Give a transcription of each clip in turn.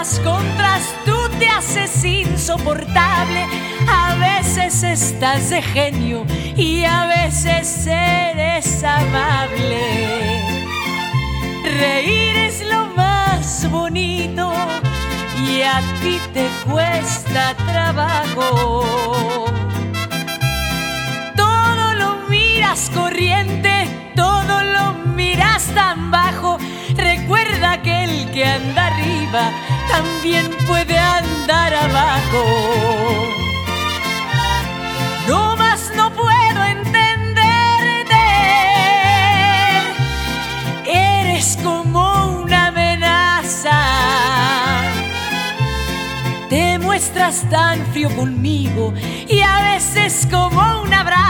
las contras tú te haces insoportable. A veces estás de genio y a veces eres amable. Reír es lo más bonito y a ti te cuesta trabajo. Todo lo miras corriente, Recuerda que el que anda arriba también puede andar abajo. No más no puedo entenderte. Eres como una amenaza. Te muestras tan frío conmigo y a veces como una brasa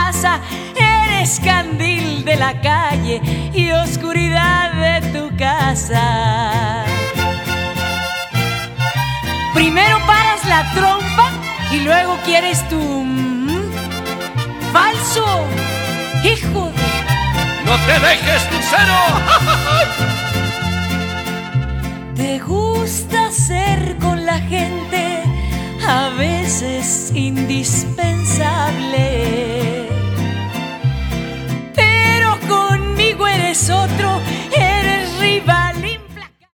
calle y oscuridad de tu casa. Primero paras la trompa y luego quieres tu mm, falso hijo. No te dejes lucero. te gusta ser con la gente otro